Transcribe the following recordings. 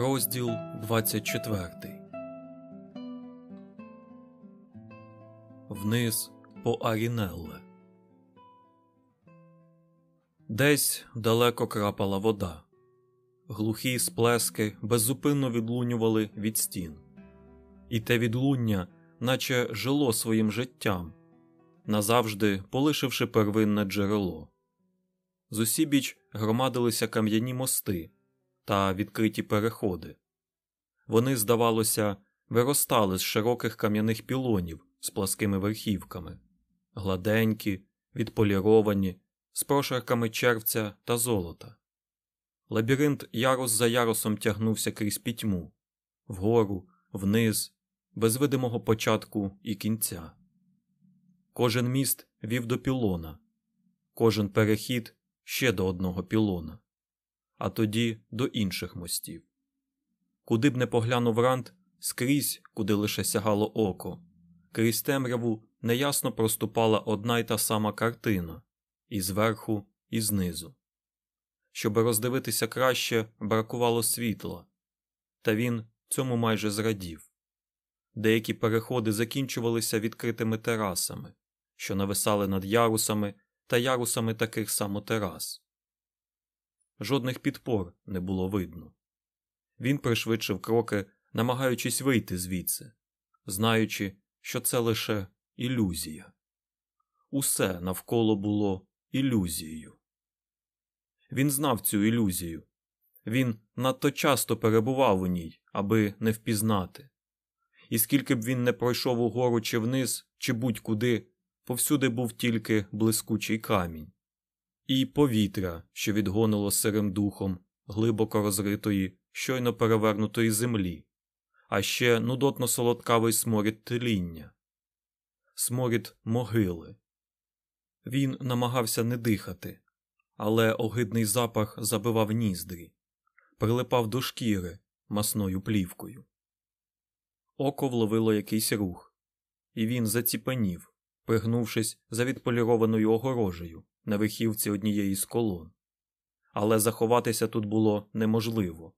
Розділ 24 Вниз по Арінелле. Десь далеко крапала вода. Глухі сплески беззупинно відлунювали від стін. І те відлуння, наче жило своїм життям, назавжди полишивши первинне джерело. Зусібіч громадилися кам'яні мости та відкриті переходи. Вони, здавалося, виростали з широких кам'яних пілонів з пласкими верхівками, гладенькі, відполіровані, з прошарками червця та золота. Лабіринт ярус за ярусом тягнувся крізь пітьму, вгору, вниз, без видимого початку і кінця. Кожен міст вів до пілона, кожен перехід ще до одного пілона а тоді до інших мостів. Куди б не поглянув Рант, скрізь, куди лише сягало око, крізь темряву неясно проступала одна й та сама картина і зверху, і знизу. Щоб роздивитися краще, бракувало світла, та він цьому майже зрадів. Деякі переходи закінчувалися відкритими терасами, що нависали над ярусами та ярусами таких само терас жодних підпор не було видно. Він пришвидшив кроки, намагаючись вийти звідси, знаючи, що це лише ілюзія. Усе навколо було ілюзією. Він знав цю ілюзію. Він надто часто перебував у ній, аби не впізнати. І скільки б він не пройшов угору чи вниз, чи будь-куди, повсюди був тільки блискучий камінь і повітря, що відгонило сирим духом глибоко розритої, щойно перевернутої землі, а ще нудотно солодкавий сморід тління, сморід могили. Він намагався не дихати, але огидний запах забивав ніздрі, прилипав до шкіри масною плівкою. Око вловило якийсь рух, і він заціпанів, пригнувшись за відполірованою огорожею, на верхівці однієї з колон. Але заховатися тут було неможливо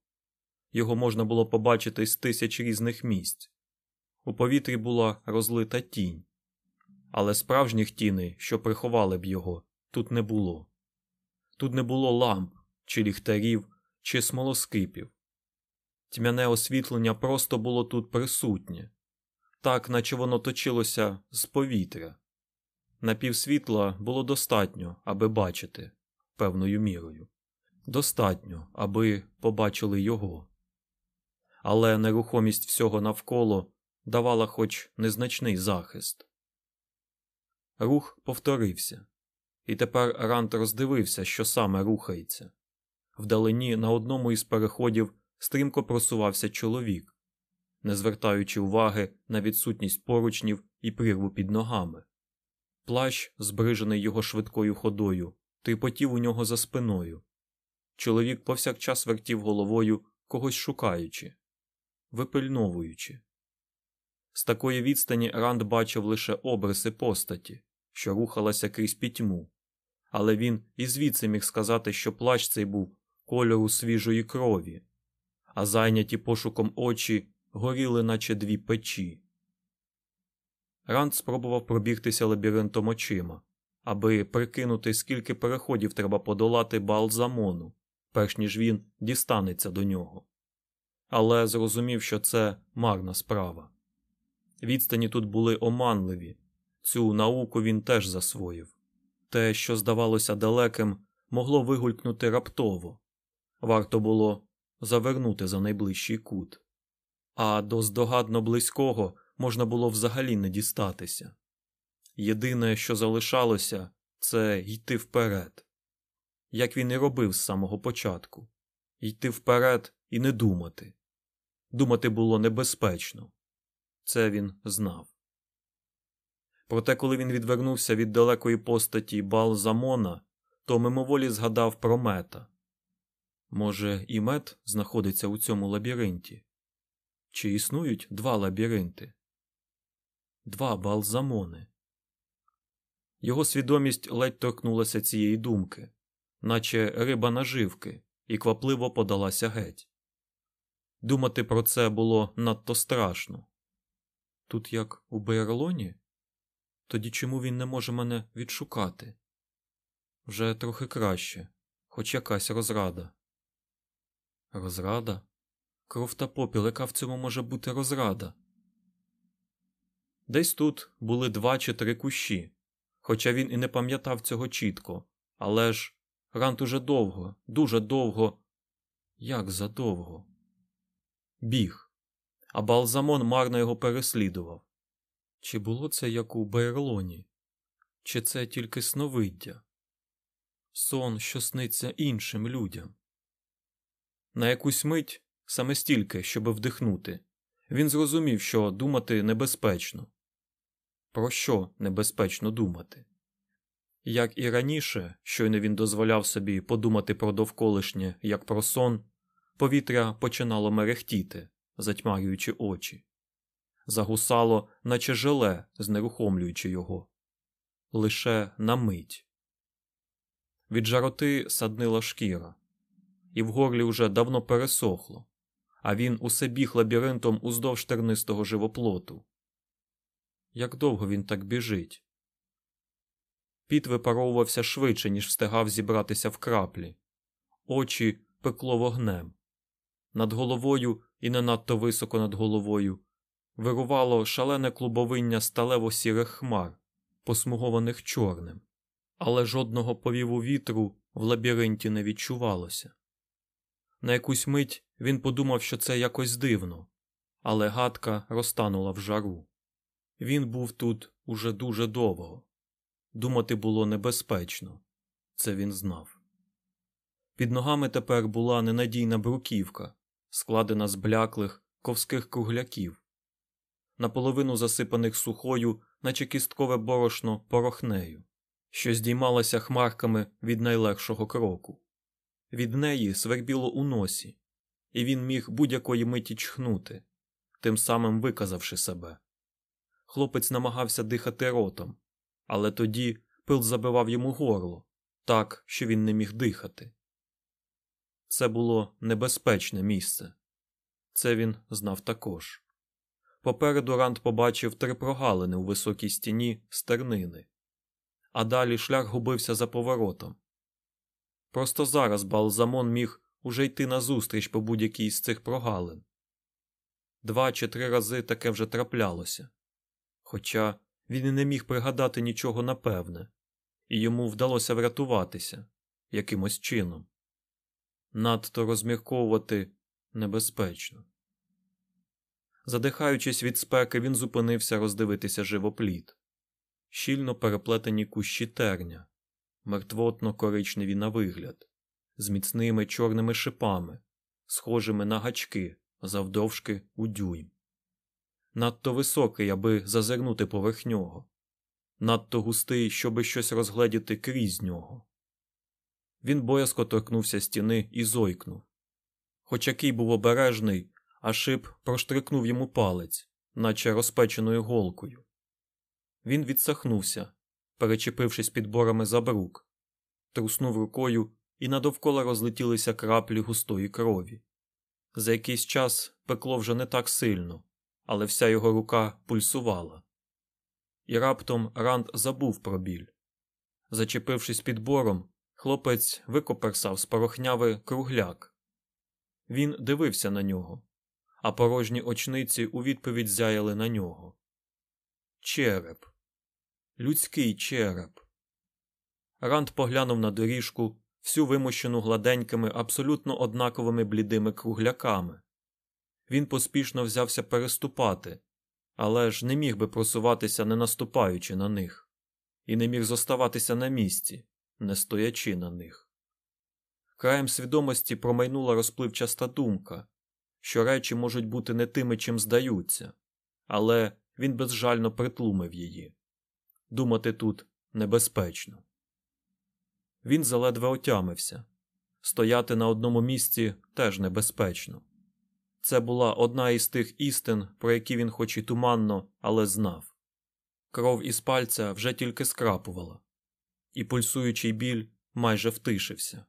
його можна було побачити з тисяч різних місць. У повітрі була розлита тінь, але справжніх тіней, що приховали б його, тут не було. Тут не було ламп, чи ліхтарів, чи смолоскипів. Тьмяне освітлення просто було тут присутнє, так наче воно точилося з повітря. Напівсвітла було достатньо, аби бачити певною мірою. Достатньо, аби побачили його. Але нерухомість всього навколо давала хоч незначний захист. Рух повторився, і тепер Рант роздивився, що саме рухається. Вдалині на одному із переходів стрімко просувався чоловік, не звертаючи уваги на відсутність поручнів і прірву під ногами. Плащ, збрижений його швидкою ходою, тріпотів у нього за спиною. Чоловік повсякчас вертів головою, когось шукаючи, випильновуючи. З такої відстані Ранд бачив лише обриси постаті, що рухалася крізь пітьму, але він і звідси міг сказати, що плащ цей був кольору свіжої крові, а зайняті пошуком очі горіли, наче дві печі. Ранд спробував пробігтися лабіринтом очима, аби прикинути, скільки переходів треба подолати Балзамону, перш ніж він дістанеться до нього. Але зрозумів, що це марна справа. Відстані тут були оманливі, цю науку він теж засвоїв. Те, що здавалося далеким, могло вигулькнути раптово варто було завернути за найближчий кут, а до здогадно близького можна було взагалі не дістатися. Єдине, що залишалося, це йти вперед, як він і робив з самого початку йти вперед і не думати. Думати було небезпечно, це він знав. Проте, коли він відвернувся від далекої постаті Балзамона, то мимоволі згадав про мета. Може, і мет знаходиться у цьому лабіринті? Чи існують два лабіринти? Два балзамони. Його свідомість ледь торкнулася цієї думки, наче риба наживки, і квапливо подалася геть. думати про це було надто страшно. Тут як у Бейерлоні? Тоді чому він не може мене відшукати? Вже трохи краще, хоч якась розрада. Розрада? Кров та попіл, яка в цьому може бути розрада? Десь тут були два чи три кущі, хоча він і не пам'ятав цього чітко, але ж Рант уже довго, дуже довго. Як задовго? Біг, а Балзамон марно його переслідував. Чи було це як у Бейрлоні? Чи це тільки сновиддя? Сон, що сниться іншим людям. На якусь мить, саме стільки, щоб вдихнути, він зрозумів, що думати небезпечно. Про що небезпечно думати? Як і раніше, щойно він дозволяв собі подумати про довколишнє, як про сон, повітря починало мерехтіти, затьмарюючи очі, загусало, наче желе, знерухомлюючи його. Лише на мить. Від жароти саднила шкіра, і в горлі уже давно пересохло, а він усе біг лабіринтом уздовж тернистого живоплоту. Як довго він так біжить? Піт випаровувався швидше, ніж встигав зібратися в краплі, очі пекло вогнем. Над головою і не надто високо над головою вирувало шалене клубовиння сталево сірих хмар, посмугованих чорним, але жодного повіву вітру в лабіринті не відчувалося. На якусь мить він подумав, що це якось дивно, але гадка розтанула в жару. Він був тут уже дуже довго. Думати було небезпечно, це він знав. Під ногами тепер була ненадійна бруківка, складена з бляклих ковських кругляків, наполовину засипаних сухою, наче кісткове борошно порохнею, що здіймалася хмарками від найлегшого кроку. Від неї свербіло у носі, і він міг будь-якої миті чхнути, тим самим виказавши себе. Хлопець намагався дихати ротом, але тоді пил забивав йому горло так, що він не міг дихати. Це було небезпечне місце. Це він знав також. Попереду Ранд побачив три прогалини у високій стіні стернини, а далі шлях губився за поворотом. Просто зараз Балзамон міг уже йти назустріч по будь-якій з цих прогалин. Два чи три рази таке вже траплялося. Хоча він і не міг пригадати нічого напевне, і йому вдалося врятуватися якимось чином. Надто розмірковувати небезпечно. Задихаючись від спеки, він зупинився роздивитися живопліт, щільно переплетені кущі терня, мертвотно коричневі на вигляд, з міцними чорними шипами, схожими на гачки завдовжки у дюйм надто високий, аби зазирнути поверх нього, надто густий, щоби щось розгледіти крізь нього. Він боязко торкнувся стіни і зойкнув. Хоч який був обережний, а шип проштрикнув йому палець, наче розпеченою голкою. Він відсахнувся, перечепившись підборами за брук, труснув рукою, і надовкола розлетілися краплі густої крові. За якийсь час пекло вже не так сильно, але вся його рука пульсувала. І раптом Ранд забув про біль. Зачепившись під бором, хлопець викоперсав з порохняви кругляк. Він дивився на нього, а порожні очниці у відповідь зяяли на нього. Череп. Людський череп. Ранд поглянув на доріжку, всю вимощену гладенькими, абсолютно однаковими блідими кругляками, він поспішно взявся переступати, але ж не міг би просуватися, не наступаючи на них, і не міг зоставатися на місці, не стоячи на них. Краєм свідомості промайнула розпливчаста думка, що речі можуть бути не тими, чим здаються, але він безжально притлумив її. Думати тут небезпечно. Він заледве отямився стояти на одному місці теж небезпечно. Це була одна із тих істин, про які він хоч і туманно, але знав. Кров із пальця вже тільки скрапувала, і пульсуючий біль майже втишився.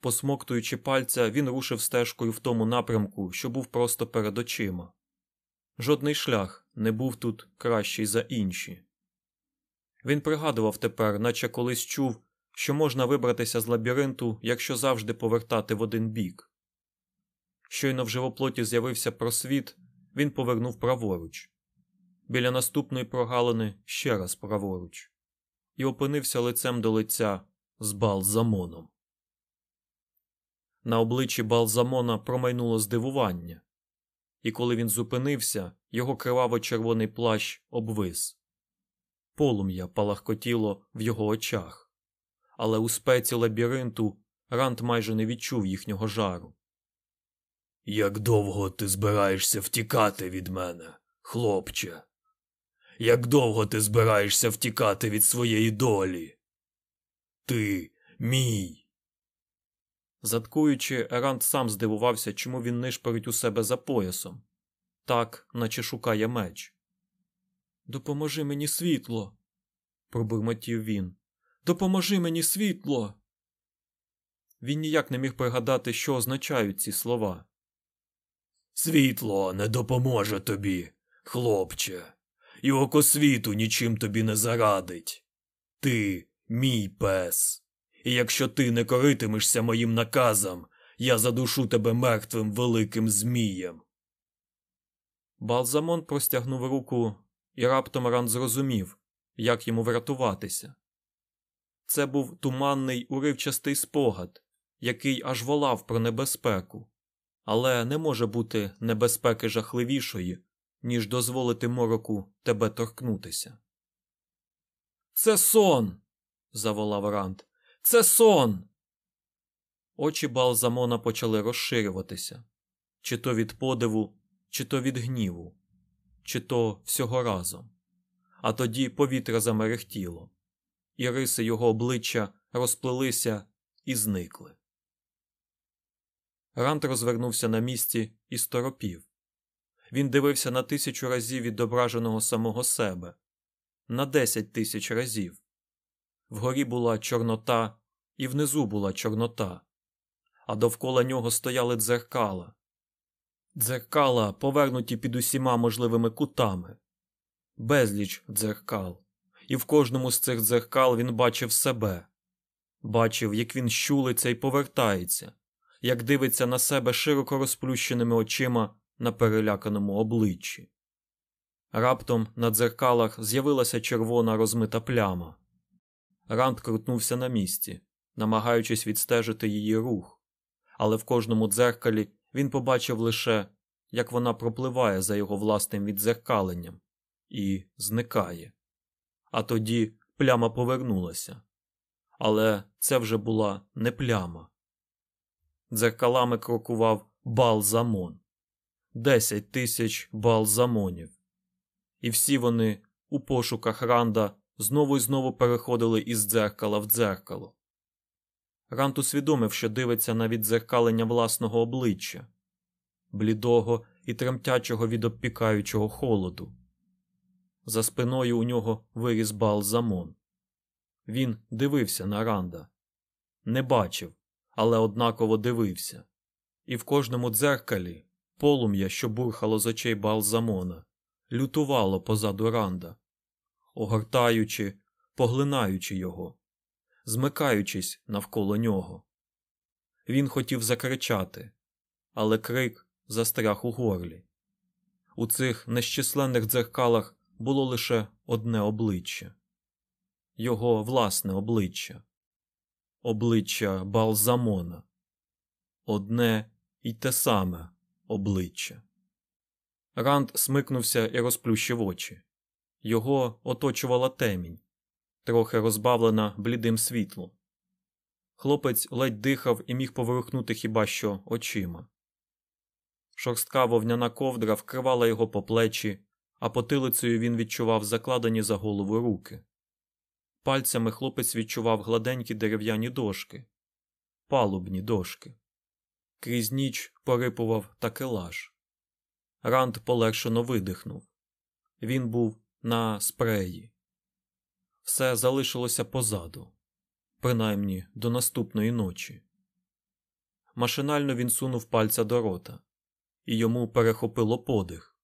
Посмоктуючи пальця, він рушив стежкою в тому напрямку, що був просто перед очима. Жодний шлях не був тут кращий за інші. Він пригадував тепер, наче колись чув, що можна вибратися з лабіринту, якщо завжди повертати в один бік. Щойно в живоплоті з'явився просвіт, він повернув праворуч. Біля наступної прогалини ще раз праворуч, і опинився лицем до лиця з Балзамоном. На обличчі Балзамона промайнуло здивування, і коли він зупинився, його криваво-червоний плащ обвис. Полум'я палахкотіло в його очах, але у спеці лабіринту Рант майже не відчув їхнього жару. Як довго ти збираєшся втікати від мене, хлопче? Як довго ти збираєшся втікати від своєї долі? Ти мій. Заткуючи, Ерант сам здивувався, чому він нишпорить у себе за поясом, так, наче шукає меч. Допоможи мені світло, пробурмотів він. Допоможи мені світло. Він ніяк не міг пригадати, що означають ці слова. Світло не допоможе тобі, хлопче, і око світу нічим тобі не зарадить. Ти мій пес, і якщо ти не коритимешся моїм наказам, я задушу тебе мертвим великим змієм. Балзамон простягнув руку, і раптом Ран зрозумів, як йому врятуватися. Це був туманний уривчастий спогад, який аж волав про небезпеку, але не може бути небезпеки жахливішої, ніж дозволити мороку тебе торкнутися. Це сон. заволав Ранд. Це сон. Очі Балзамона почали розширюватися чи то від подиву, чи то від гніву, чи то всього разом. А тоді повітря замерехтіло, і риси його обличчя розплилися і зникли. Рант розвернувся на місці і сторопів. Він дивився на тисячу разів відображеного самого себе, на десять тисяч разів. Вгорі була Чорнота, і внизу була Чорнота, а довкола нього стояли дзеркала. Дзеркала, повернуті під усіма можливими кутами, безліч дзеркал, і в кожному з цих дзеркал він бачив себе, бачив, як він щулиться і повертається, як дивиться на себе широко розплющеними очима на переляканому обличчі. Раптом на дзеркалах з'явилася червона розмита пляма. Ранд крутнувся на місці, намагаючись відстежити її рух, але в кожному дзеркалі він побачив лише, як вона пропливає за його власним віддзеркаленням і зникає. А тоді пляма повернулася. Але це вже була не пляма. Дзеркалами крокував балзамон десять тисяч балзамонів. І всі вони у пошуках Ранда знову і знову переходили із дзеркала в дзеркало. Рант усвідомив, що дивиться на віддзеркалення власного обличчя, блідого і тремтячого від обпікаючого холоду. За спиною у нього виріс балзамон. Він дивився на Ранда, не бачив, але однаково дивився, і в кожному дзеркалі полум'я, що бурхало з очей балзамона, лютувало позаду Ранда, огортаючи, поглинаючи його, змикаючись навколо нього. Він хотів закричати, але крик застряг у горлі. У цих нещисленних дзеркалах було лише одне обличчя його власне обличчя, обличчя Балзамона, одне і те саме обличчя. Ранд смикнувся і розплющив очі. Його оточувала темінь, трохи розбавлена блідим світлом. Хлопець ледь дихав і міг поворухнути хіба що очима. Шорстка вовняна ковдра вкривала його по плечі, а потилицею він відчував закладені за голову руки. Пальцями хлопець відчував гладенькі дерев'яні дошки, палубні дошки. Крізь ніч порипував такелаж. Ранд полегшено видихнув. Він був на спреї. Все залишилося позаду, принаймні до наступної ночі. Машинально він сунув пальця до рота, і йому перехопило подих.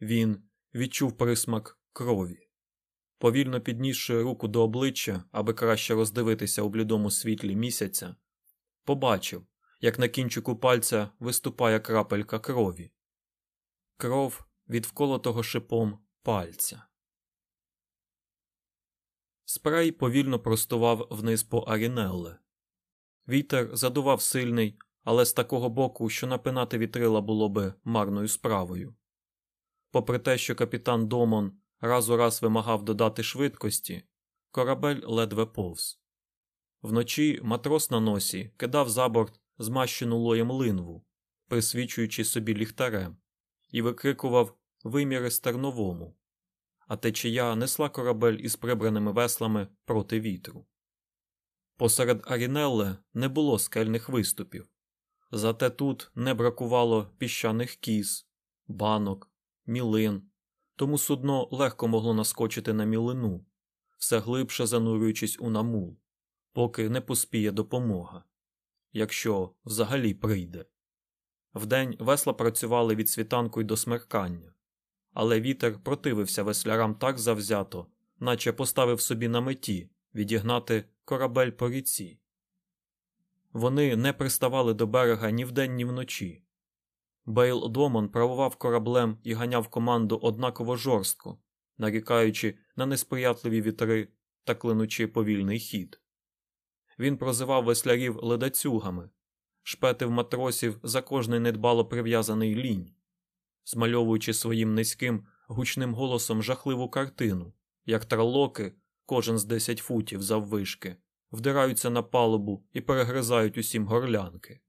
Він відчув присмак крові. Повільно піднісши руку до обличчя, аби краще роздивитися у блідому світлі місяця, побачив, як на кінчику пальця виступає крапелька крові. Кров від вколотого шипом пальця. Спрей повільно простував вниз по Арінелле. Вітер задував сильний, але з такого боку, що напинати вітрила було би марною справою. Попри те, що капітан Домон раз у раз вимагав додати швидкості, корабель ледве повз. Вночі матрос на носі кидав за борт змащену лоєм линву, присвічуючи собі ліхтарем, і викрикував виміри стерновому, а течія несла корабель із прибраними веслами проти вітру. Посеред Арінелле не було скельних виступів, зате тут не бракувало піщаних кіз, банок, мілин, тому судно легко могло наскочити на мілину, все глибше занурюючись у намул, поки не поспіє допомога, якщо взагалі прийде. Вдень весла працювали від світанку й до смеркання, але вітер противився веслярам так завзято, наче поставив собі на меті відігнати корабель по ріці. Вони не приставали до берега ні вдень, ні вночі. Бейл Домон правував кораблем і ганяв команду однаково жорстко, нарікаючи на несприятливі вітри та клинучи повільний хід. Він прозивав веслярів ледацюгами, шпетив матросів за кожний недбало прив'язаний лінь, змальовуючи своїм низьким гучним голосом жахливу картину, як тралоки, кожен з десять футів заввишки, вдираються на палубу і перегризають усім горлянки.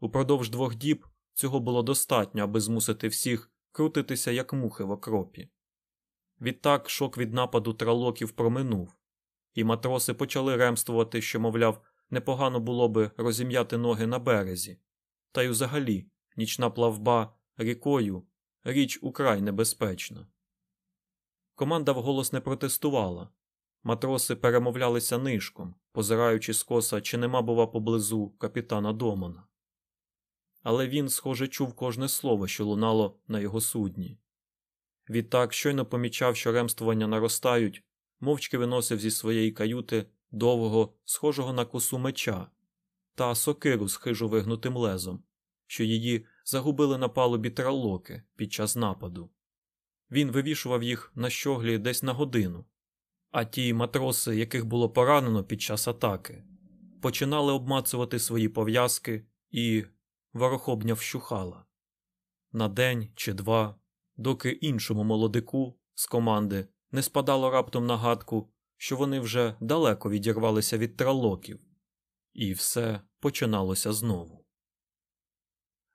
Упродовж двох діб цього було достатньо, аби змусити всіх крутитися, як мухи в окропі. Відтак шок від нападу тралоків проминув, і матроси почали ремствувати, що, мовляв, непогано було би розім'яти ноги на березі, та й взагалі нічна плавба рікою річ украй небезпечна. Команда вголос не протестувала. Матроси перемовлялися нишком, позираючи скоса, чи нема, бува, поблизу капітана Домона. Але він, схоже, чув кожне слово, що лунало на його судні. Відтак щойно помічав, що ремствування наростають, мовчки виносив зі своєї каюти довгого, схожого на косу меча та сокиру з хижо вигнутим лезом, що її загубили на палубі тралоки під час нападу. Він вивішував їх на щоглі десь на годину, а ті матроси, яких було поранено під час атаки, починали обмацувати свої пов'язки і ворохобня вщухала. На день чи два, доки іншому молодику з команди не спадало раптом нагадку, що вони вже далеко відірвалися від тралоків, і все починалося знову.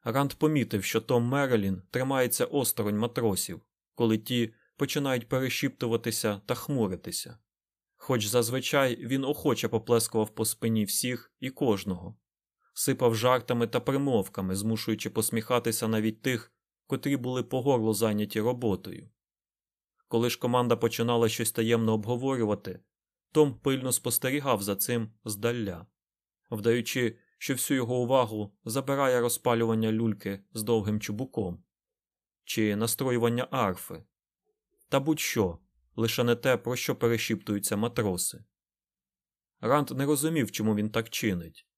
Ранд помітив, що Том Мерелін тримається осторонь матросів, коли ті починають перешіптуватися та хмуритися, хоч зазвичай він охоче поплескував по спині всіх і кожного, сипав жартами та примовками, змушуючи посміхатися навіть тих, котрі були по горло зайняті роботою. Коли ж команда починала щось таємно обговорювати, Том пильно спостерігав за цим здаля, вдаючи, що всю його увагу забирає розпалювання люльки з довгим чубуком чи настроювання арфи, та будь-що, лише не те, про що перешіптуються матроси. Ранд не розумів, чому він так чинить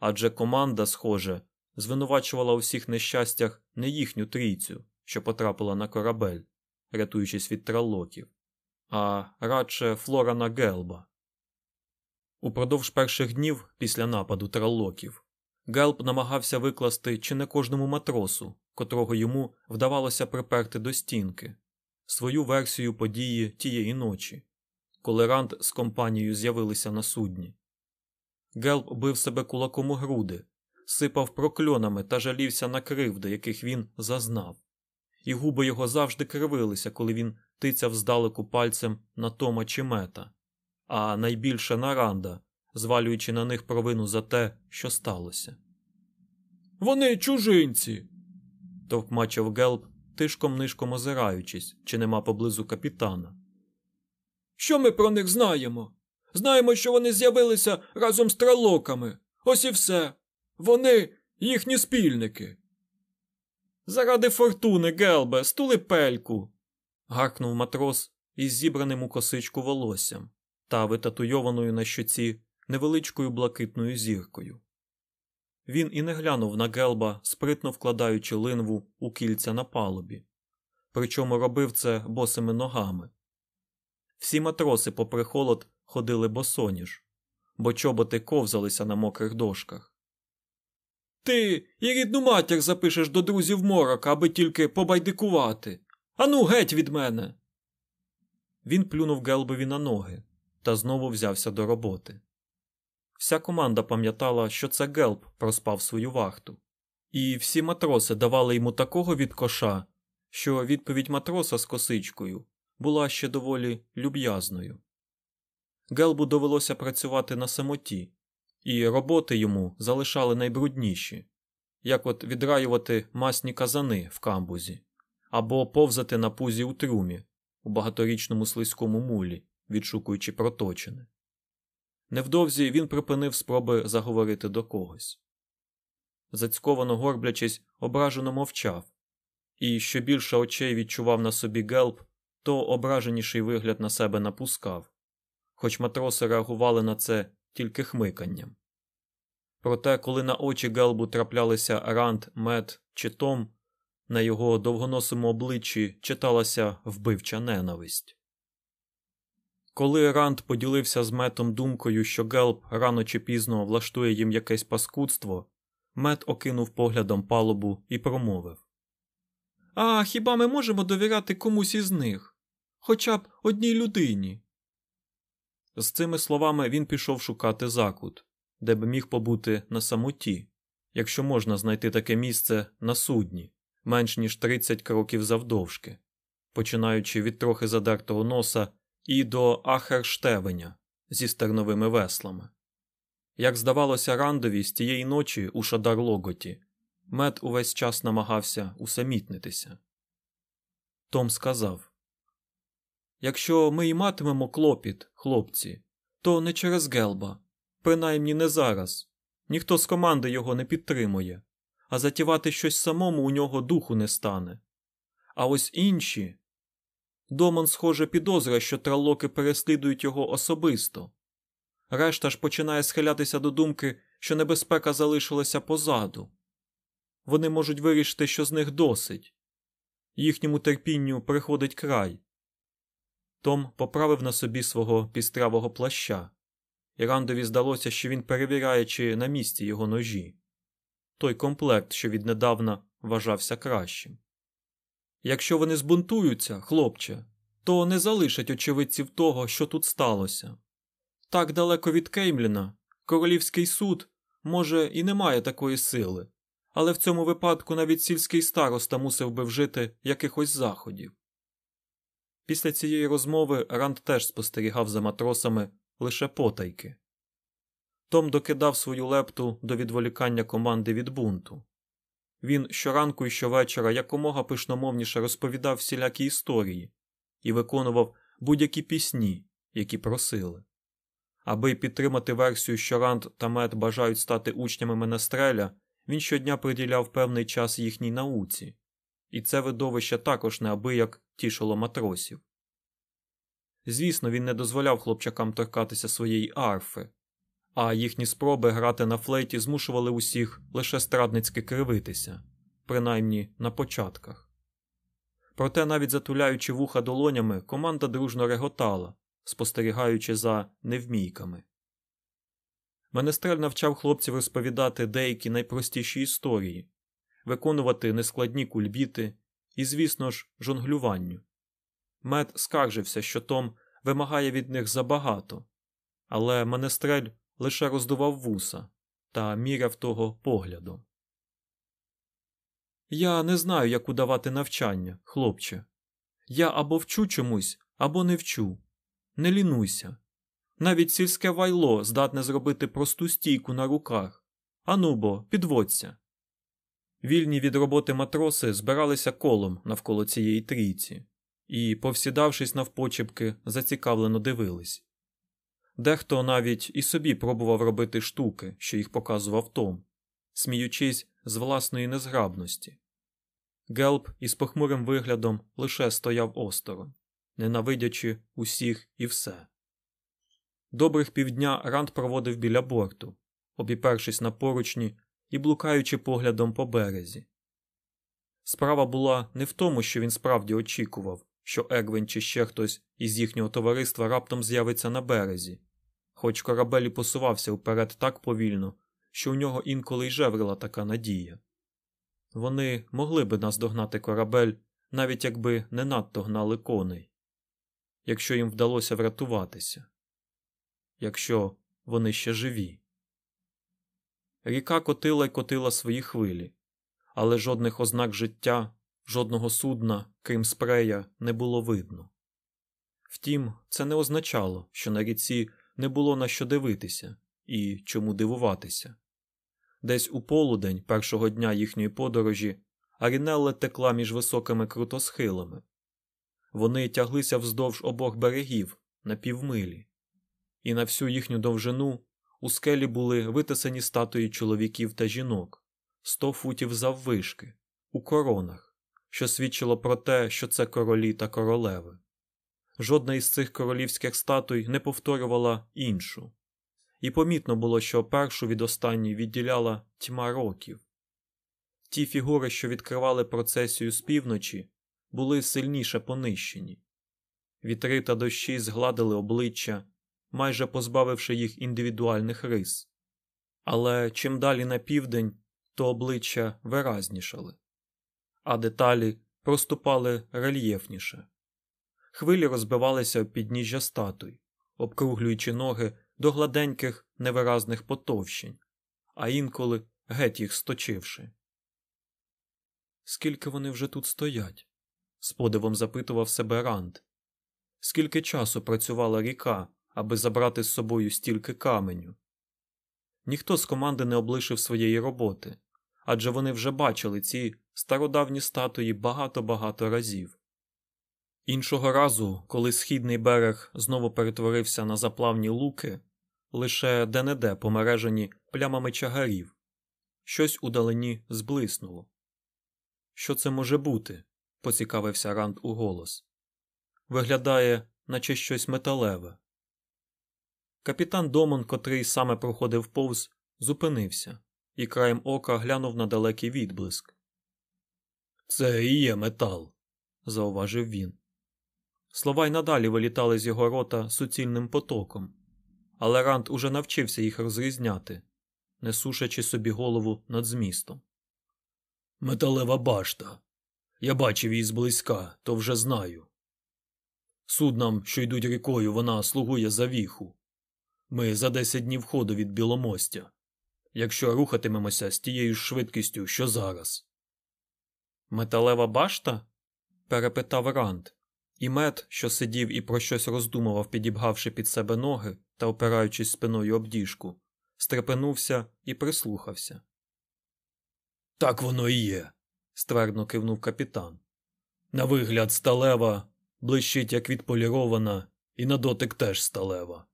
адже команда, схоже, звинувачувала у всіх нещастях не їхню трійцю, що потрапила на корабель, рятуючись від тралоків, а радше Флорана Гелба. Упродовж перших днів після нападу тралоків Гелб намагався викласти чи не кожному матросу, котрого йому вдавалося приперти до стінки, свою версію події тієї ночі, коли Ранд з компанією з'явилися на судні. Гелб бив себе кулаком у груди, сипав прокльонами та жалівся на кривди, яких він зазнав, і губи його завжди кривилися, коли він тицяв здалеку пальцем на Тома чи мета, а найбільше на Ранда, звалюючи на них провину за те, що сталося. Вони чужинці. товкмачив Гелб, тишком нишком озираючись, чи нема поблизу капітана. Що ми про них знаємо? Знаємо, що вони з'явилися разом з тралоками. Ось і все. Вони їхні спільники. Заради фортуни, Гелбе, стули пельку. гаркнув матрос із зібраним у косичку волоссям та витатуйованою на щоці невеличкою блакитною зіркою. Він і не глянув на гелба, спритно вкладаючи линву у кільця на палубі, причому робив це босими ногами. Всі матроси, попри холод, ходили босоніж, бо чоботи ковзалися на мокрих дошках. Ти і рідну матір запишеш до друзів морока, аби тільки побайдикувати. Ану, геть від мене. Він плюнув Гелбові на ноги та знову взявся до роботи. Вся команда пам'ятала, що це Гелб проспав свою вахту, і всі матроси давали йому такого відкоша, що відповідь матроса з косичкою була ще доволі люб'язною. Гелбу довелося працювати на самоті, і роботи йому залишали найбрудніші, як от відраювати масні казани в камбузі, або повзати на пузі у трюмі у багаторічному слизькому мулі, відшукуючи проточини. Невдовзі він припинив спроби заговорити до когось. Зацьковано горблячись, ображено мовчав, і що більше очей відчував на собі гелб, то ображеніший вигляд на себе напускав, хоч матроси реагували на це тільки хмиканням. Проте, коли на очі гелбу траплялися Ранд, Мед чи Том, на його довгоносому обличчі читалася вбивча ненависть. Коли Ранд поділився з метом думкою, що Гелб рано чи пізно влаштує їм якесь паскудство, мет окинув поглядом палубу і промовив А хіба ми можемо довіряти комусь із них? Хоча б одній людині. З цими словами він пішов шукати закут, де б міг побути на самоті, якщо можна знайти таке місце на судні, менш ніж 30 кроків завдовжки, починаючи від трохи задертого носа і до Ахерштевеня зі стерновими веслами. Як здавалося, рандові з тієї ночі у шадар логоті, мед увесь час намагався усамітнитися. Том сказав Якщо ми й матимемо клопіт, хлопці, то не через гелба, принаймні не зараз. Ніхто з команди його не підтримує, а затівати щось самому у нього духу не стане. А ось інші Домон, схоже, підозрює, що тралоки переслідують його особисто. Решта ж починає схилятися до думки, що небезпека залишилася позаду. Вони можуть вирішити, що з них досить. Їхньому терпінню приходить край. Том поправив на собі свого пістрявого плаща, і Рандові здалося, що він перевіряє, чи на місці його ножі той комплект, що віднедавна вважався кращим. Якщо вони збунтуються, хлопче, то не залишать очевидців того, що тут сталося. Так далеко від Кеймліна королівський суд, може, і не має такої сили, але в цьому випадку навіть сільський староста мусив би вжити якихось заходів. Після цієї розмови Ранд теж спостерігав за матросами лише потайки. Том докидав свою лепту до відволікання команди від бунту. Він щоранку і щовечора якомога пишномовніше розповідав всілякі історії і виконував будь-які пісні, які просили. Аби підтримати версію, що Ранд та Мед бажають стати учнями Менестреля, він щодня приділяв певний час їхній науці, і це видовище також неабияк тішило матросів. Звісно, він не дозволяв хлопчакам торкатися своєї арфи, а їхні спроби грати на флейті змушували усіх лише страдницьки кривитися, принаймні на початках. Проте, навіть затуляючи вуха долонями, команда дружно реготала, спостерігаючи за невмійками. Менестрель навчав хлопців розповідати деякі найпростіші історії, виконувати нескладні кульбіти і, звісно ж, жонглюванню. Мед скаржився, що Том вимагає від них забагато, але Менестрель лише роздував вуса та міряв того поглядом. Я не знаю, як удавати навчання, хлопче. Я або вчу чомусь, або не вчу. Не лінуйся. Навіть сільське вайло здатне зробити просту стійку на руках. Ану бо, підводься. Вільні від роботи матроси збиралися колом навколо цієї трійці і, повсідавшись навпочепки, зацікавлено дивились. Дехто навіть і собі пробував робити штуки, що їх показував Том, сміючись з власної незграбності. Гелп із похмурим виглядом лише стояв осторонь, ненавидячи усіх і все. Добрих півдня Ранд проводив біля борту, обіпершись на поручні і блукаючи поглядом по березі. Справа була не в тому, що він справді очікував, що Егвін чи ще хтось із їхнього товариства раптом з'явиться на березі, хоч корабель і посувався вперед так повільно, що у нього інколи й жеврила така надія. Вони могли би наздогнати корабель, навіть якби не надто гнали коней, якщо їм вдалося врятуватися, якщо вони ще живі. Ріка котила й котила свої хвилі, але жодних ознак життя, жодного судна, крім спрея, не було видно. Втім, це не означало, що на ріці не було на що дивитися і чому дивуватися. Десь у полудень першого дня їхньої подорожі Арінелла текла між високими крутосхилами. Вони тяглися вздовж обох берегів на півмилі, і на всю їхню довжину у скелі були витисані статуї чоловіків та жінок, сто футів заввишки, у коронах, що свідчило про те, що це королі та королеви. Жодна із цих королівських статуй не повторювала іншу, і помітно було, що першу від останньої відділяла тьма років. Ті фігури, що відкривали процесію з півночі, були сильніше понищені. Вітри та дощі згладили обличчя, майже позбавивши їх індивідуальних рис. Але чим далі на південь, то обличчя виразнішали, а деталі проступали рельєфніше. Хвилі розбивалися об підніжжя статуй, обкруглюючи ноги до гладеньких невиразних потовщень, а інколи геть їх сточивши. Скільки вони вже тут стоять? з подивом запитував себе Ранд. Скільки часу працювала ріка, аби забрати з собою стільки каменю? Ніхто з команди не облишив своєї роботи, адже вони вже бачили ці стародавні статуї багато-багато разів. Іншого разу, коли східний берег знову перетворився на заплавні луки, лише де-не-де помережені плямами чагарів, щось удалині зблиснуло. Що це може бути? поцікавився Ранд у голос. Виглядає, наче щось металеве. Капітан Домон, котрий саме проходив повз, зупинився і краєм ока глянув на далекий відблиск. Це і є метал, зауважив він. Слова й надалі вилітали з його рота суцільним потоком, але Ранд уже навчився їх розрізняти, не сушачи собі голову над змістом. Металева башта. Я бачив її зблизька, то вже знаю. Суднам, що йдуть рікою, вона слугує за віху. Ми за десять днів ходу від Біломостя, якщо рухатимемося з тією ж швидкістю, що зараз. Металева башта? перепитав Ранд, і мед, що сидів і про щось роздумував, підібгавши під себе ноги та опираючись спиною об діжку, стрепенувся і прислухався. Так воно і є, ствердно кивнув капітан. На вигляд, сталева, блищить, як відполірована, і на дотик теж сталева.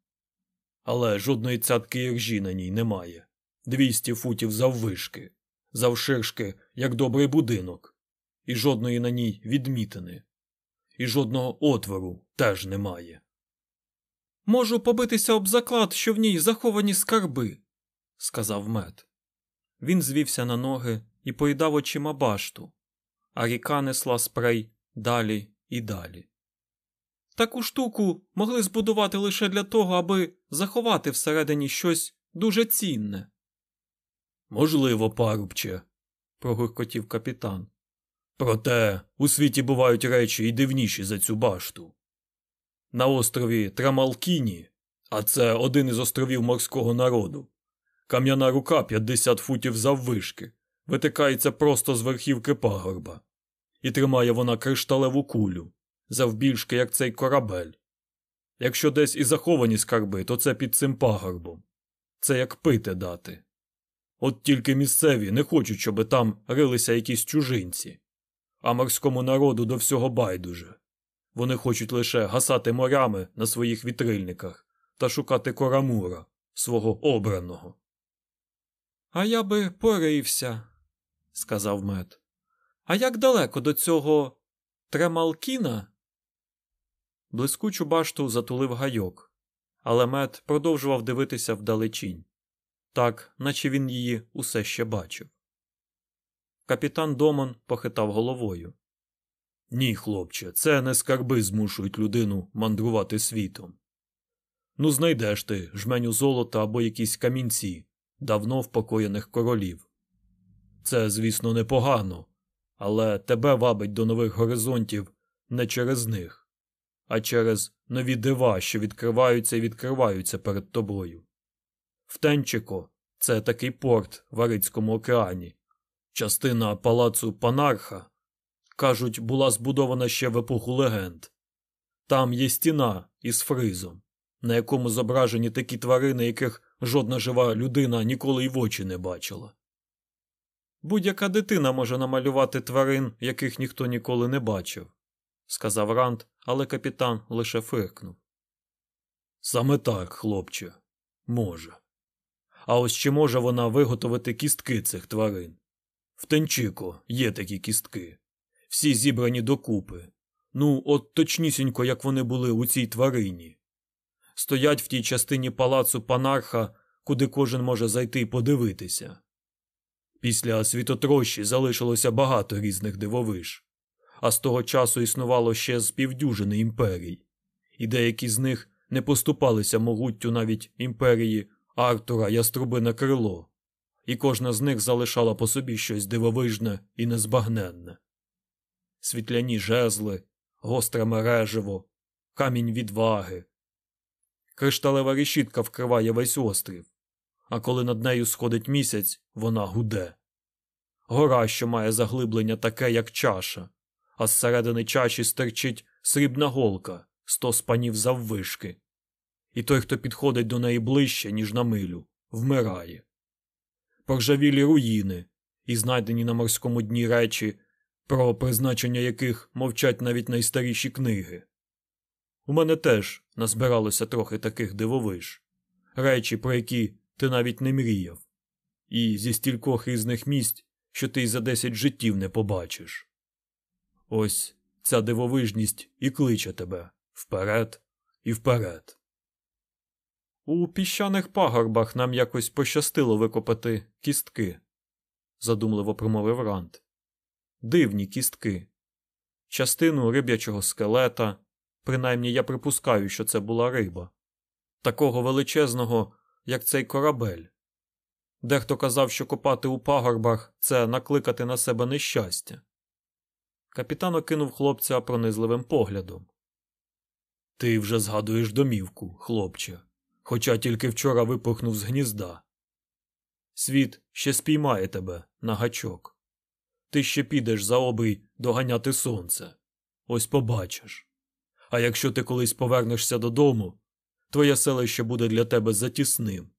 Але жодної цятки іржі на ній немає. Двісті футів заввишки, завширшки, як добрий будинок, і жодної на ній відмітини, і жодного отвору теж немає. Можу побитися об заклад, що в ній заховані скарби, сказав мед. Він звівся на ноги і поїдав очима башту, а ріка несла спрей далі і далі. Таку штуку могли збудувати лише для того, аби заховати всередині щось дуже цінне. Можливо, парубче, прогуркотів капітан. Проте у світі бувають речі і дивніші за цю башту. На острові Трамалкіні, а це один із островів морського народу, кам'яна рука 50 футів заввишки, витикається просто з верхівки пагорба, і тримає вона кришталеву кулю, завбільшки, як цей корабель. Якщо десь і заховані скарби, то це під цим пагорбом. Це як пити дати. От тільки місцеві не хочуть, щоб там рилися якісь чужинці, а морському народу до всього байдуже. Вони хочуть лише гасати морями на своїх вітрильниках та шукати корамура, свого обраного. А я би порився, сказав мед. А як далеко до цього Тремалкіна? Блискучу башту затулив гайок, але мед продовжував дивитися вдалечінь, так, наче він її усе ще бачив. Капітан Домон похитав головою. Ні, хлопче, це не скарби змушують людину мандрувати світом. Ну, знайдеш ти жменю золота або якісь камінці давно впокоєних королів. Це, звісно, непогано, але тебе вабить до нових горизонтів не через них, а через нові дива, що відкриваються і відкриваються перед тобою. Втенчико це такий порт в Арицькому океані, частина палацу Панарха. Кажуть, була збудована ще в епоху легенд. Там є стіна із фризом, на якому зображені такі тварини, яких жодна жива людина ніколи й в очі не бачила. Будь-яка дитина може намалювати тварин, яких ніхто ніколи не бачив, сказав Ранд, але капітан лише фиркнув. Саме так, хлопче, може. А ось чи може вона виготовити кістки цих тварин? В Тенчико є такі кістки, всі зібрані докупи. Ну, от точнісінько, як вони були у цій тварині. Стоять в тій частині палацу панарха, куди кожен може зайти і подивитися. Після світотрощі залишилося багато різних дивовиж, а з того часу існувало ще з півдюжини імперій, і деякі з них не поступалися могуттю навіть імперії Артура Яструбине крило, і кожна з них залишала по собі щось дивовижне і незбагненне. Світляні жезли, гостре мереживо, камінь відваги. Кришталева решітка вкриває весь острів, а коли над нею сходить місяць, вона гуде. Гора, що має заглиблення таке, як чаша, а зсередини чаші стирчить срібна голка, сто спанів заввишки. І той, хто підходить до неї ближче, ніж на милю, вмирає. Поржавілі руїни і знайдені на морському дні речі, про призначення яких мовчать навіть найстаріші книги. У мене теж назбиралося трохи таких дивовиж, речі, про які ти навіть не мріяв, і зі стількох різних місць, що ти й за десять життів не побачиш. Ось ця дивовижність і кличе тебе вперед і вперед. У піщаних пагорбах нам якось пощастило викопати кістки, задумливо промовив Ранд. Дивні кістки, частину риб'ячого скелета, принаймні я припускаю, що це була риба, такого величезного, як цей корабель. Дехто казав, що копати у пагорбах це накликати на себе нещастя. Капітан окинув хлопця пронизливим поглядом. Ти вже згадуєш домівку, хлопче, хоча тільки вчора випухнув з гнізда. Світ ще спіймає тебе на гачок. Ти ще підеш за обий доганяти сонце. Ось побачиш. А якщо ти колись повернешся додому, твоє селище буде для тебе затісним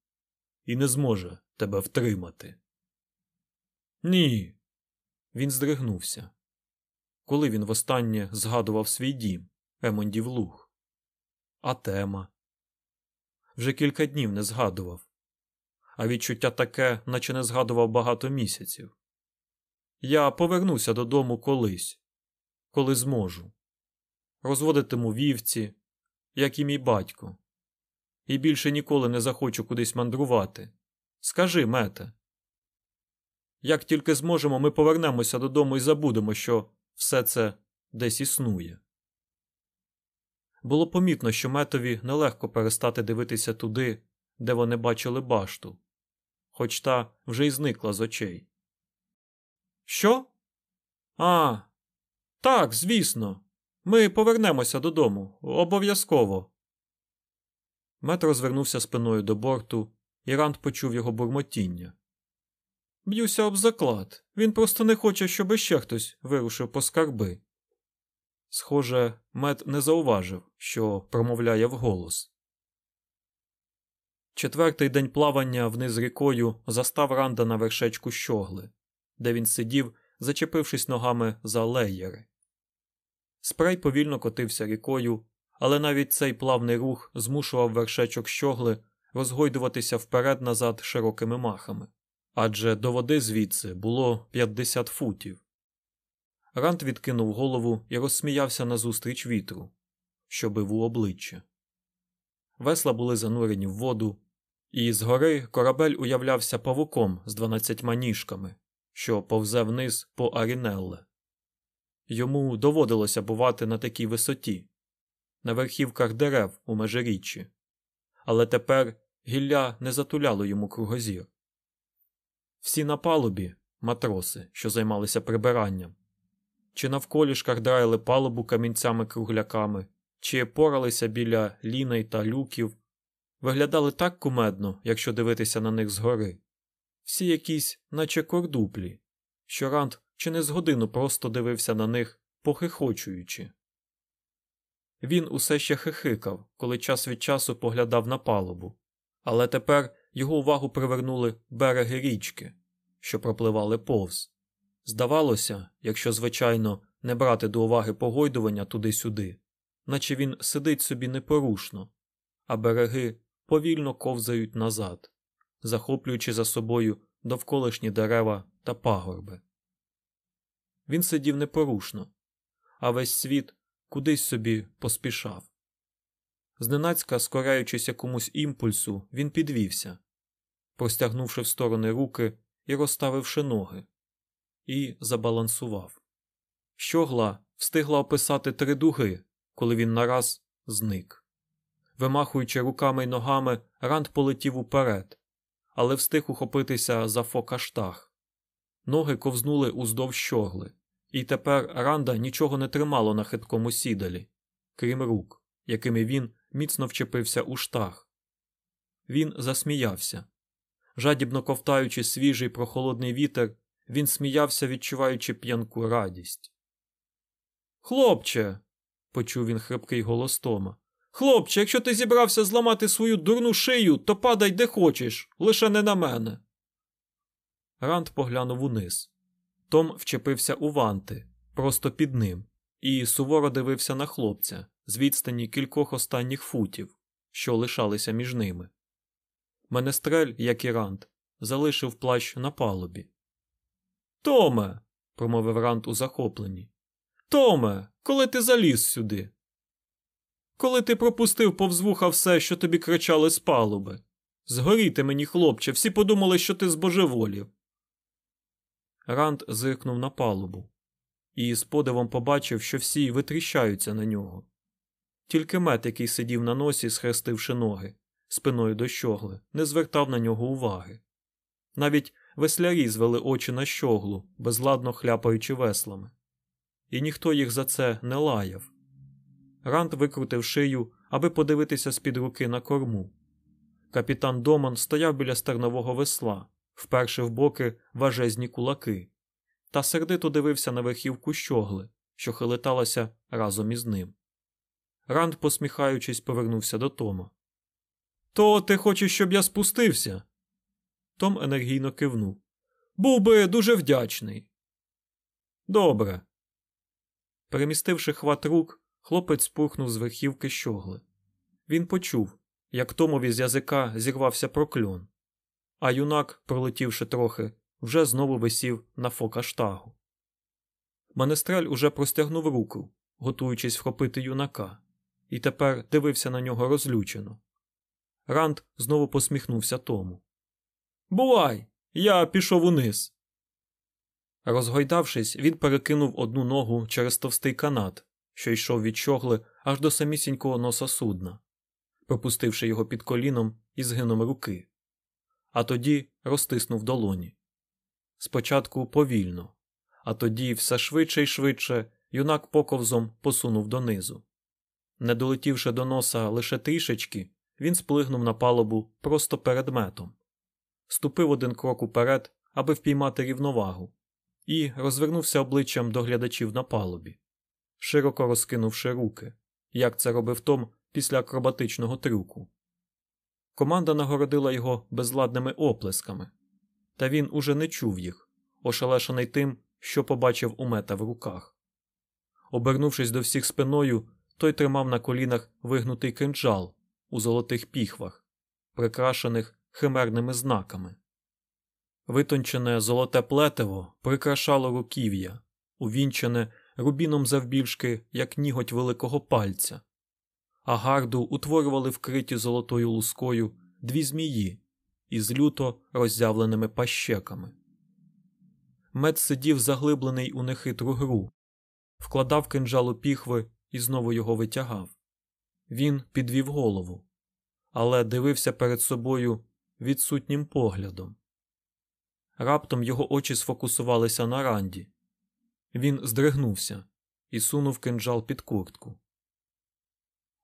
і не зможе тебе втримати. Ні. Він здригнувся. Коли він востаннє згадував свій дім, Емондів Луг. А тема. Вже кілька днів не згадував, а відчуття таке, наче не згадував багато місяців. Я повернуся додому колись, коли зможу. Розводитиму вівці, як і мій батько, і більше ніколи не захочу кудись мандрувати. Скажи, мете. Як тільки зможемо, ми повернемося додому і забудемо, що все це десь існує. Було помітно, що метові нелегко перестати дивитися туди, де вони бачили башту, хоч та вже й зникла з очей. Що? А, так, звісно. Ми повернемося додому. Обов'язково. Мет розвернувся спиною до борту, і Ранд почув його бурмотіння. Б'юся об заклад. Він просто не хоче, щоб ще хтось вирушив по скарби. Схоже, мед не зауважив, що промовляє вголос. Четвертий день плавання вниз рікою застав Ранда на вершечку щогли, де він сидів, зачепившись ногами за леєри. Спрей повільно котився рікою, але навіть цей плавний рух змушував вершечок щогли розгойдуватися вперед назад широкими махами, адже до води звідси було 50 футів. Рант відкинув голову і розсміявся назустріч вітру, що бив у обличчя. Весла були занурені в воду, і згори корабель уявлявся павуком з дванадцятьма ніжками, що повзе вниз по Арінелле. Йому доводилося бувати на такій висоті, на верхівках дерев у межиріччі, але тепер гілля не затуляло йому кругозір. Всі на палубі матроси, що займалися прибиранням, чи навколішках драїли палубу камінцями кругляками, чи поралися біля ліней та люків, виглядали так кумедно, якщо дивитися на них згори. Всі якісь, наче кордуплі, що Рант чи не з годину просто дивився на них, похихочуючи. Він усе ще хихикав, коли час від часу поглядав на палубу, але тепер його увагу привернули береги річки, що пропливали повз. Здавалося, якщо, звичайно, не брати до уваги погойдування туди-сюди, наче він сидить собі непорушно, а береги повільно ковзають назад, захоплюючи за собою довколишні дерева та пагорби. Він сидів непорушно, а весь світ кудись собі поспішав. Зненацька, скоряючись якомусь імпульсу, він підвівся, простягнувши в сторони руки і розставивши ноги, і забалансував. Щогла встигла описати три дуги, коли він нараз зник. Вимахуючи руками й ногами, Ранд полетів уперед, але встиг ухопитися за фокаштах. Ноги ковзнули уздовж щогли, і тепер Ранда нічого не тримало на хиткому сідалі, крім рук, якими він міцно вчепився у штах. Він засміявся. Жадібно ковтаючи свіжий прохолодний вітер, він сміявся, відчуваючи п'янку радість. Хлопче. почув він хрипкий голос Тома. Хлопче, якщо ти зібрався зламати свою дурну шию, то падай де хочеш, лише не на мене. Ранд поглянув униз. Том вчепився у ванти, просто під ним, і суворо дивився на хлопця з відстані кількох останніх футів, що лишалися між ними. Менестрель, як і Ранд, залишив плащ на палубі. Томе, промовив Ранд у захопленні. Томе, коли ти заліз сюди? Коли ти пропустив повз вуха все, що тобі кричали з палуби. Згоріти мені, хлопче, всі подумали, що ти збожеволів. Ранд зиркнув на палубу і з подивом побачив, що всі витріщаються на нього. Тільки мет, який сидів на носі, схрестивши ноги, спиною до щогли, не звертав на нього уваги. Навіть веслярі звели очі на щоглу, безладно хляпаючи веслами. І ніхто їх за це не лаяв. Ранд викрутив шию, аби подивитися з-під руки на корму. Капітан Доман стояв біля стернового весла, вперши в боки важезні кулаки, та сердито дивився на верхівку щогли, що хилиталася разом із ним. Ранд, посміхаючись, повернувся до Тома. То ти хочеш, щоб я спустився? Том енергійно кивнув. Був би дуже вдячний. Добре. Перемістивши хват рук, хлопець спухнув з верхівки щогли. Він почув, як Томові з язика зірвався прокльон, а юнак, пролетівши трохи, вже знову висів на фокаштагу. Манестраль уже простягнув руку, готуючись вхопити юнака, і тепер дивився на нього розлючено. Ранд знову посміхнувся тому. Бувай! Я пішов униз. Розгойдавшись, він перекинув одну ногу через товстий канат, що йшов від щогли аж до самісінького носа судна, пропустивши його під коліном і згином руки, а тоді розтиснув долоні. Спочатку повільно, а тоді все швидше і швидше юнак поковзом посунув донизу. Не долетівши до носа лише трішечки, він сплигнув на палубу просто перед метом, ступив один крок уперед, аби впіймати рівновагу, і розвернувся обличчям до глядачів на палубі, широко розкинувши руки, як це робив Том після акробатичного трюку. Команда нагородила його безладними оплесками, та він уже не чув їх, ошелешений тим, що побачив у мета в руках. Обернувшись до всіх спиною, той тримав на колінах вигнутий кинджал у золотих піхвах, прикрашених химерними знаками. Витончене золоте плетиво прикрашало руків'я, увінчене рубіном завбільшки, як ніготь великого пальця, а гарду утворювали вкриті золотою лускою дві змії із люто роззявленими пащеками. Мед сидів заглиблений у нехитру гру, вкладав кинджал у піхви і знову його витягав. Він підвів голову, але дивився перед собою відсутнім поглядом. Раптом його очі сфокусувалися на ранді. Він здригнувся і сунув кинджал під куртку.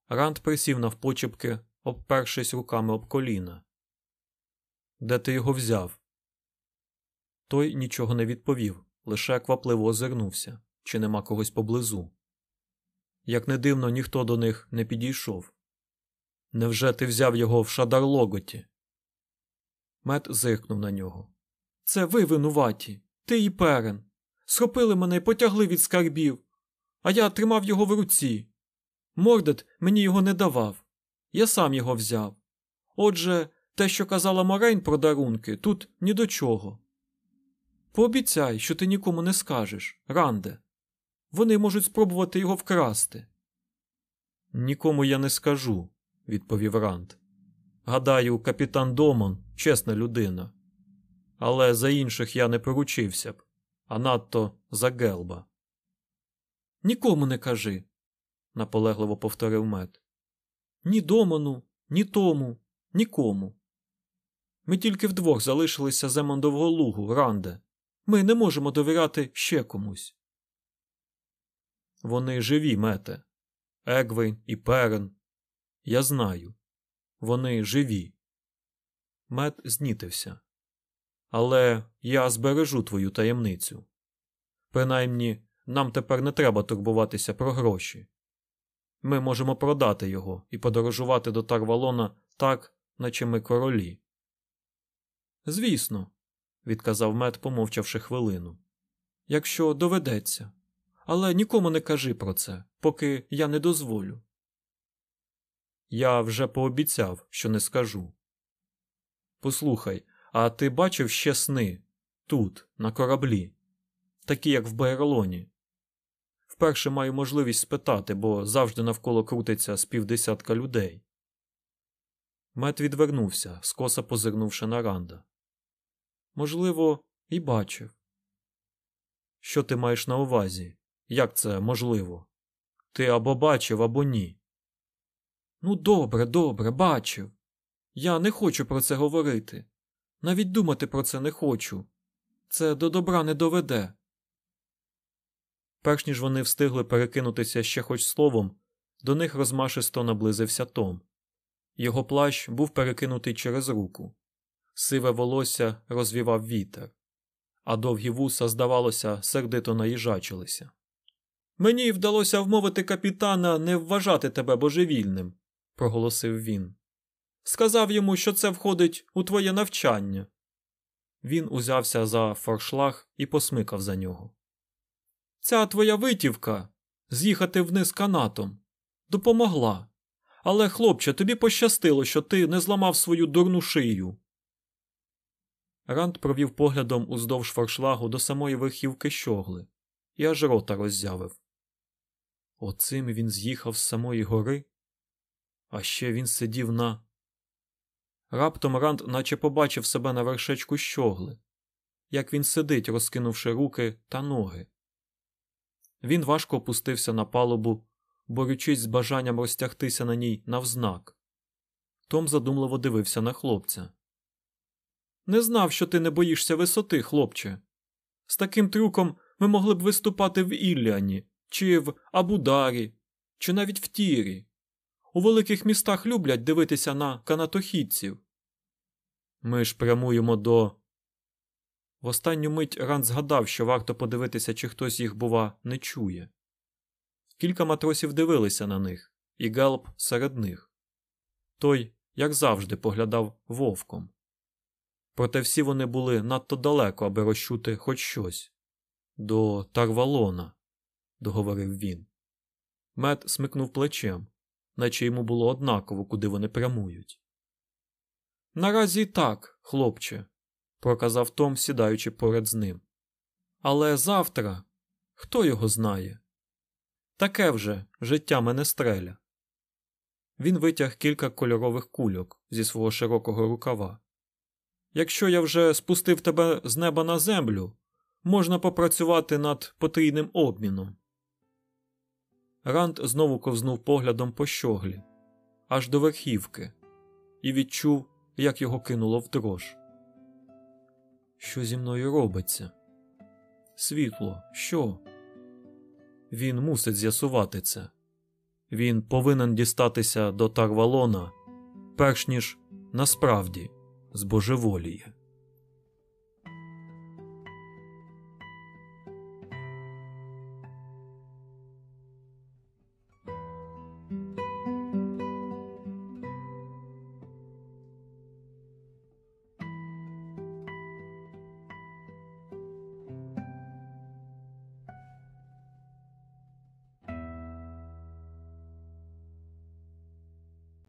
Ранд присів навпочепки, обпершись руками об коліна. Де ти його взяв? Той нічого не відповів, лише квапливо озирнувся, чи нема когось поблизу. Як не дивно, ніхто до них не підійшов. Невже ти взяв його в шадарлоготі? Мет зиркнув на нього. Це ви винуваті, ти і перен. Схопили мене і потягли від скарбів, а я тримав його в руці. Мордет мені його не давав. Я сам його взяв. Отже, те, що казала Морейн про дарунки, тут ні до чого. Пообіцяй, що ти нікому не скажеш, Ранде. Вони можуть спробувати його вкрасти. Нікому я не скажу, відповів Ранд. Гадаю, капітан Домон чесна людина. Але за інших я не поручився б, а надто за гелба. Нікому не кажи, наполегливо повторив мед. Ні Домону, ні тому, нікому. Ми тільки вдвох залишилися з Емондового лугу, Ранде. Ми не можемо довіряти ще комусь. Вони живі, мете. Егвейн і Перен. Я знаю. Вони живі. Мет знітився. Але я збережу твою таємницю. Принаймні, нам тепер не треба турбуватися про гроші. Ми можемо продати його і подорожувати до Тарвалона так, наче ми королі. Звісно, відказав мед, помовчавши хвилину. Якщо доведеться. Але нікому не кажи про це, поки я не дозволю. Я вже пообіцяв, що не скажу. Послухай, а ти бачив ще сни тут, на кораблі, такі, як в Байролоні. Вперше маю можливість спитати, бо завжди навколо крутиться з півдесятка людей. Мет відвернувся, скоса позирнувши на Ранда. Можливо, і бачив. Що ти маєш на увазі? Як це можливо? Ти або бачив, або ні. Ну, добре, добре, бачив. Я не хочу про це говорити. Навіть думати про це не хочу. Це до добра не доведе. Перш ніж вони встигли перекинутися ще хоч словом, до них розмашисто наблизився Том. Його плащ був перекинутий через руку. Сиве волосся розвівав вітер, а довгі вуса, здавалося, сердито наїжачилися. Мені вдалося вмовити капітана не вважати тебе божевільним, проголосив він. Сказав йому, що це входить у твоє навчання. Він узявся за форшлаг і посмикав за нього. Ця твоя витівка з'їхати вниз канатом допомогла. Але, хлопче, тобі пощастило, що ти не зламав свою дурну шию. Ранд провів поглядом уздовж форшлагу до самої верхівки щогли і аж рота роззявив. Оцим він з'їхав з самої гори, а ще він сидів на. Раптом Ранд наче побачив себе на вершечку щогли, як він сидить, розкинувши руки та ноги. Він важко опустився на палубу, борючись з бажанням розтягтися на ній навзнак. Том задумливо дивився на хлопця. Не знав, що ти не боїшся висоти, хлопче. З таким трюком ми могли б виступати в Ілліані, чи в Абударі, чи навіть в Тірі. У великих містах люблять дивитися на канатохідців. Ми ж прямуємо до. В останню мить Ран згадав, що варто подивитися, чи хтось їх, бува, не чує. Кілька матросів дивилися на них, і Гелп серед них. Той, як завжди, поглядав вовком. Проте всі вони були надто далеко, аби розчути хоч щось. До Тарвалона, договорив він. Мед смикнув плечем, наче йому було однаково, куди вони прямують. Наразі так, хлопче, проказав Том, сідаючи поряд з ним. Але завтра хто його знає? Таке вже життя мене стреля. Він витяг кілька кольорових кульок зі свого широкого рукава. Якщо я вже спустив тебе з неба на землю, можна попрацювати над потрійним обміном. Ранд знову ковзнув поглядом по щоглі, аж до верхівки, і відчув, як його кинуло в дрож. Що зі мною робиться? Світло, що? Він мусить з'ясувати це. Він повинен дістатися до Тарвалона, перш ніж насправді збожеволіє.